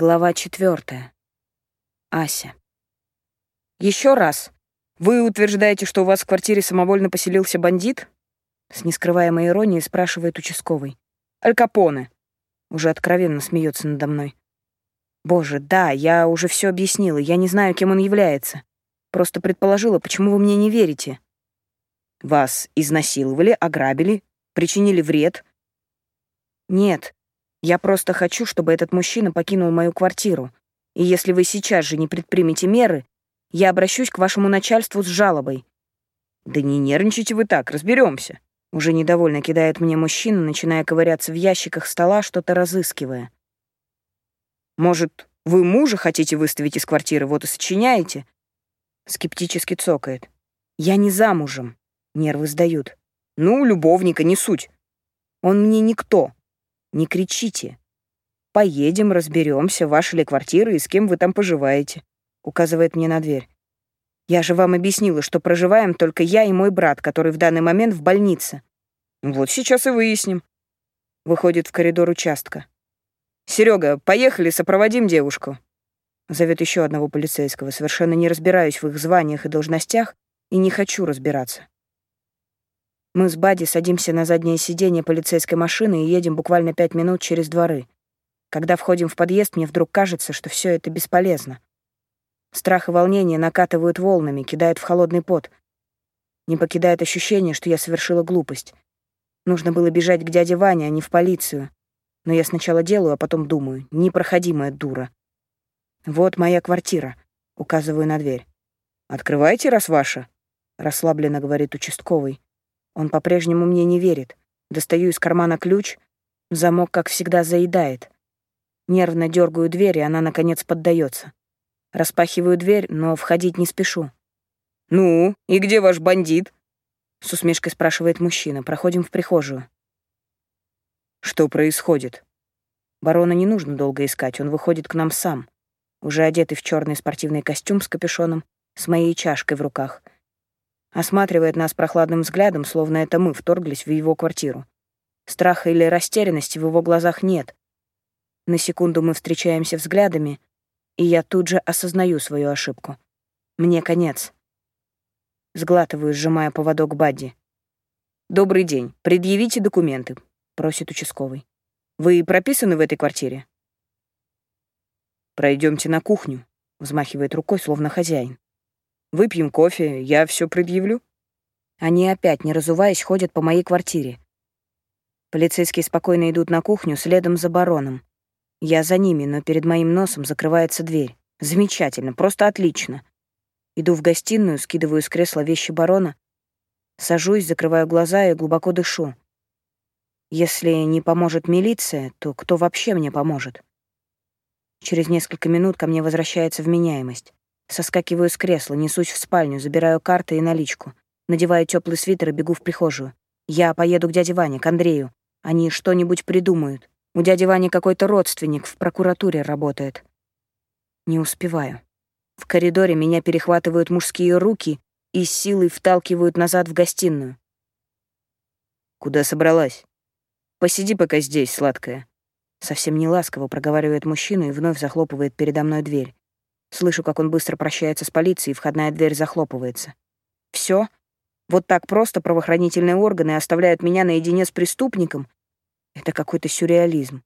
Глава четвертая. Ася. Еще раз. Вы утверждаете, что у вас в квартире самовольно поселился бандит? С нескрываемой иронией спрашивает участковый. Аль. Уже откровенно смеется надо мной. Боже, да, я уже все объяснила. Я не знаю, кем он является. Просто предположила, почему вы мне не верите. Вас изнасиловали, ограбили, причинили вред. Нет, я просто хочу, чтобы этот мужчина покинул мою квартиру. И если вы сейчас же не предпримете меры, я обращусь к вашему начальству с жалобой. Да не нервничайте вы так, разберемся. Уже недовольно кидает мне мужчина, начиная ковыряться в ящиках стола, что-то разыскивая. Может, вы мужа хотите выставить из квартиры, вот и сочиняете? Скептически цокает. Я не замужем. Нервы сдают. Ну, любовника, не суть. Он мне никто. Не кричите. Поедем, разберемся, ваша ли квартира и с кем вы там поживаете. Указывает мне на дверь. Я же вам объяснила, что проживаем только я и мой брат, который в данный момент в больнице. Вот сейчас и выясним. Выходит в коридор участка. Серега, поехали, сопроводим девушку. Зовет еще одного полицейского. Совершенно не разбираюсь в их званиях и должностях и не хочу разбираться. Мы с Бади садимся на заднее сиденье полицейской машины и едем буквально пять минут через дворы. Когда входим в подъезд, мне вдруг кажется, что все это бесполезно. Страх и волнение накатывают волнами, кидают в холодный пот. Не покидает ощущение, что я совершила глупость. Нужно было бежать к дяде Ване, а не в полицию. Но я сначала делаю, а потом думаю. Непроходимая дура. «Вот моя квартира», — указываю на дверь. «Открывайте, раз ваша», — расслабленно говорит участковый. Он по-прежнему мне не верит. Достаю из кармана ключ. Замок, как всегда, заедает. Нервно дергаю дверь, и она, наконец, поддается. Распахиваю дверь, но входить не спешу. «Ну, и где ваш бандит?» С усмешкой спрашивает мужчина. Проходим в прихожую. Что происходит? Барона не нужно долго искать, он выходит к нам сам. Уже одетый в черный спортивный костюм с капюшоном, с моей чашкой в руках — Осматривает нас прохладным взглядом, словно это мы вторглись в его квартиру. Страха или растерянности в его глазах нет. На секунду мы встречаемся взглядами, и я тут же осознаю свою ошибку. Мне конец. Сглатываю, сжимая поводок Бадди. «Добрый день. Предъявите документы», — просит участковый. «Вы прописаны в этой квартире?» Пройдемте на кухню», — взмахивает рукой, словно хозяин. Выпьем кофе, я все предъявлю». Они опять, не разуваясь, ходят по моей квартире. Полицейские спокойно идут на кухню следом за бароном. Я за ними, но перед моим носом закрывается дверь. Замечательно, просто отлично. Иду в гостиную, скидываю с кресла вещи барона, сажусь, закрываю глаза и глубоко дышу. Если не поможет милиция, то кто вообще мне поможет? Через несколько минут ко мне возвращается вменяемость. Соскакиваю с кресла, несусь в спальню, забираю карты и наличку. Надеваю теплый свитер и бегу в прихожую. Я поеду к дяде Ване, к Андрею. Они что-нибудь придумают. У дяди Вани какой-то родственник в прокуратуре работает. Не успеваю. В коридоре меня перехватывают мужские руки и силой вталкивают назад в гостиную. «Куда собралась? Посиди пока здесь, сладкая». Совсем не ласково проговаривает мужчина и вновь захлопывает передо мной дверь. Слышу, как он быстро прощается с полицией, входная дверь захлопывается. Все? Вот так просто правоохранительные органы оставляют меня наедине с преступником? Это какой-то сюрреализм.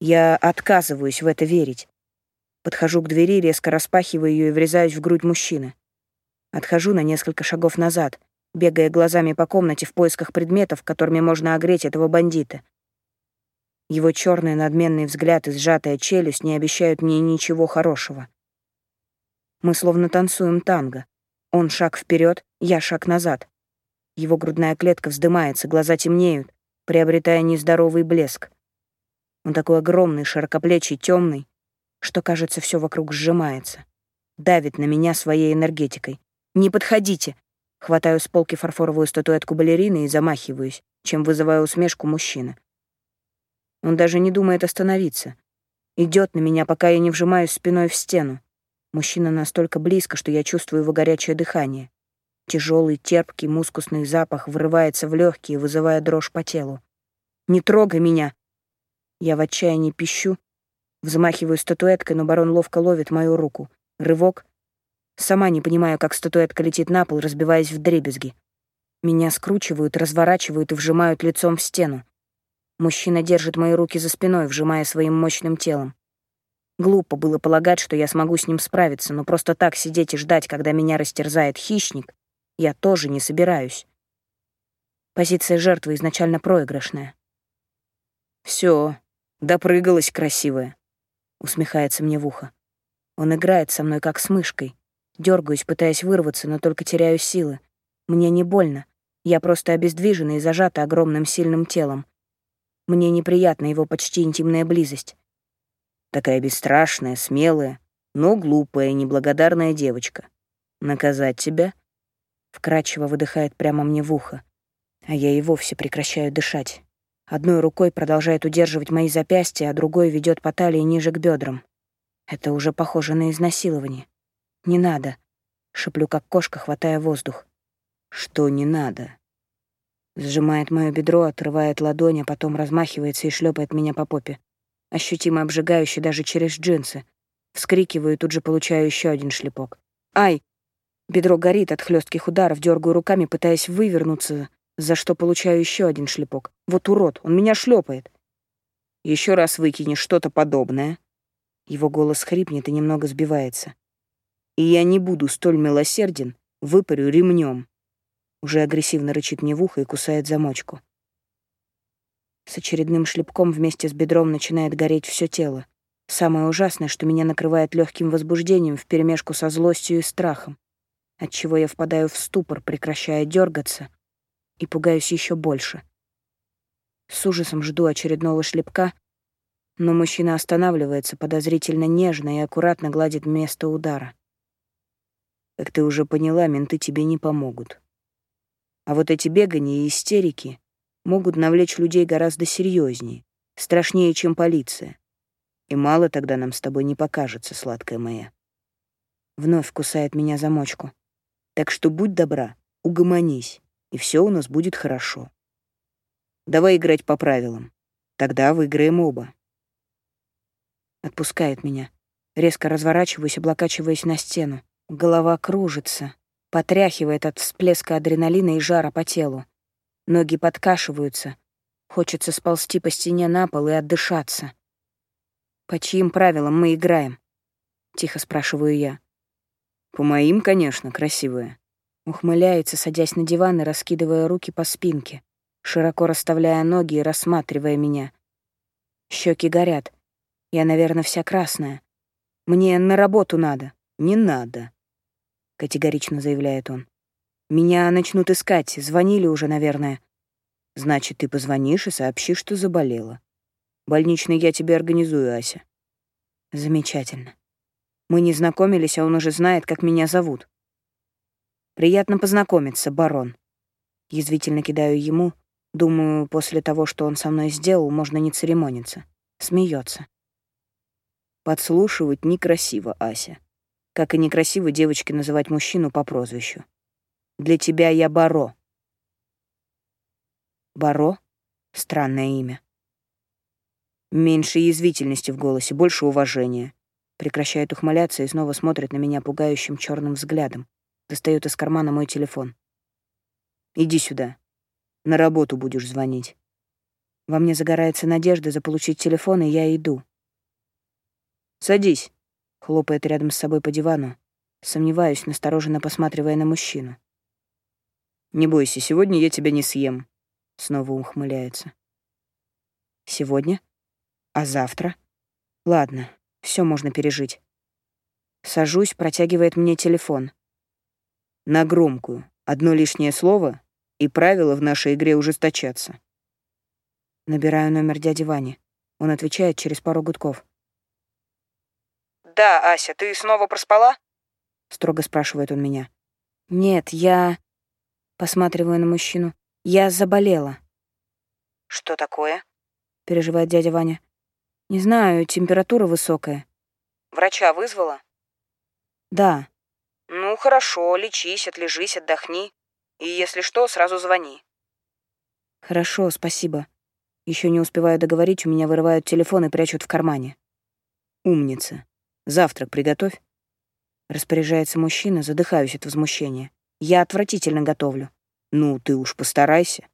Я отказываюсь в это верить. Подхожу к двери, резко распахиваю ее и врезаюсь в грудь мужчины. Отхожу на несколько шагов назад, бегая глазами по комнате в поисках предметов, которыми можно огреть этого бандита. Его черный надменный взгляд и сжатая челюсть не обещают мне ничего хорошего. Мы словно танцуем танго. Он шаг вперед, я шаг назад. Его грудная клетка вздымается, глаза темнеют, приобретая нездоровый блеск. Он такой огромный, широкоплечий, темный, что, кажется, все вокруг сжимается. Давит на меня своей энергетикой. «Не подходите!» Хватаю с полки фарфоровую статуэтку балерины и замахиваюсь, чем вызываю усмешку мужчины. Он даже не думает остановиться. Идет на меня, пока я не вжимаюсь спиной в стену. Мужчина настолько близко, что я чувствую его горячее дыхание. Тяжелый, терпкий, мускусный запах врывается в легкие, вызывая дрожь по телу. «Не трогай меня!» Я в отчаянии пищу, Взмахиваю статуэткой, но барон ловко ловит мою руку. Рывок. Сама не понимаю, как статуэтка летит на пол, разбиваясь в дребезги. Меня скручивают, разворачивают и вжимают лицом в стену. Мужчина держит мои руки за спиной, вжимая своим мощным телом. Глупо было полагать, что я смогу с ним справиться, но просто так сидеть и ждать, когда меня растерзает хищник, я тоже не собираюсь. Позиция жертвы изначально проигрышная. Все, допрыгалась красивая», — усмехается мне в ухо. Он играет со мной, как с мышкой. Дергаюсь, пытаясь вырваться, но только теряю силы. Мне не больно. Я просто обездвижена и зажата огромным сильным телом. Мне неприятна его почти интимная близость. Такая бесстрашная, смелая, но глупая неблагодарная девочка. Наказать тебя? Вкрадчиво выдыхает прямо мне в ухо. А я и вовсе прекращаю дышать. Одной рукой продолжает удерживать мои запястья, а другой ведет по талии ниже к бедрам. Это уже похоже на изнасилование. «Не надо», — шеплю, как кошка, хватая воздух. «Что не надо?» Сжимает мое бедро, отрывает ладонь, а потом размахивается и шлепает меня по попе ощутимо обжигающий даже через джинсы. Вскрикиваю и тут же получаю еще один шлепок. «Ай!» Бедро горит от хлестких ударов, дергаю руками, пытаясь вывернуться, за что получаю еще один шлепок. Вот урод, он меня шлепает. Еще раз выкини что-то подобное. Его голос хрипнет и немного сбивается. И я не буду столь милосерден, выпарю ремнем. Уже агрессивно рычит мне в ухо и кусает замочку. С очередным шлепком вместе с бедром начинает гореть все тело. Самое ужасное, что меня накрывает легким возбуждением вперемешку со злостью и страхом, отчего я впадаю в ступор, прекращая дергаться, и пугаюсь еще больше. С ужасом жду очередного шлепка, но мужчина останавливается подозрительно нежно и аккуратно гладит место удара. Как ты уже поняла, менты тебе не помогут. А вот эти бегания и истерики могут навлечь людей гораздо серьезнее, страшнее, чем полиция. И мало тогда нам с тобой не покажется, сладкая моя. Вновь кусает меня замочку. Так что будь добра, угомонись, и все у нас будет хорошо. Давай играть по правилам. Тогда выиграем оба. Отпускает меня. Резко разворачиваюсь, облокачиваясь на стену. Голова кружится, потряхивает от всплеска адреналина и жара по телу. Ноги подкашиваются. Хочется сползти по стене на пол и отдышаться. «По чьим правилам мы играем?» — тихо спрашиваю я. «По моим, конечно, красивая». Ухмыляется, садясь на диван и раскидывая руки по спинке, широко расставляя ноги и рассматривая меня. Щеки горят. Я, наверное, вся красная. Мне на работу надо. Не надо, — категорично заявляет он. Меня начнут искать, звонили уже, наверное. Значит, ты позвонишь и сообщишь, что заболела. Больничный я тебе организую, Ася. Замечательно. Мы не знакомились, а он уже знает, как меня зовут. Приятно познакомиться, барон. Язвительно кидаю ему. Думаю, после того, что он со мной сделал, можно не церемониться. Смеется. Подслушивать некрасиво, Ася. Как и некрасиво девочке называть мужчину по прозвищу. Для тебя я Баро». «Баро?» — странное имя. Меньше язвительности в голосе, больше уважения. Прекращает ухмыляться и снова смотрит на меня пугающим черным взглядом. Достает из кармана мой телефон. «Иди сюда. На работу будешь звонить». Во мне загорается надежда заполучить телефон, и я иду. «Садись», — хлопает рядом с собой по дивану. Сомневаюсь, настороженно посматривая на мужчину. «Не бойся, сегодня я тебя не съем», — снова ухмыляется. «Сегодня? А завтра? Ладно, все можно пережить». Сажусь, протягивает мне телефон. На громкую. Одно лишнее слово, и правила в нашей игре ужесточатся. Набираю номер дяди Вани. Он отвечает через пару гудков. «Да, Ася, ты снова проспала?» — строго спрашивает он меня. «Нет, я...» Посматриваю на мужчину. «Я заболела». «Что такое?» — переживает дядя Ваня. «Не знаю, температура высокая». «Врача вызвала?» «Да». «Ну, хорошо, лечись, отлежись, отдохни. И если что, сразу звони». «Хорошо, спасибо». Еще не успеваю договорить, у меня вырывают телефон и прячут в кармане. Умница. Завтрак приготовь. Распоряжается мужчина, задыхаюсь от возмущения. Я отвратительно готовлю. Ну, ты уж постарайся.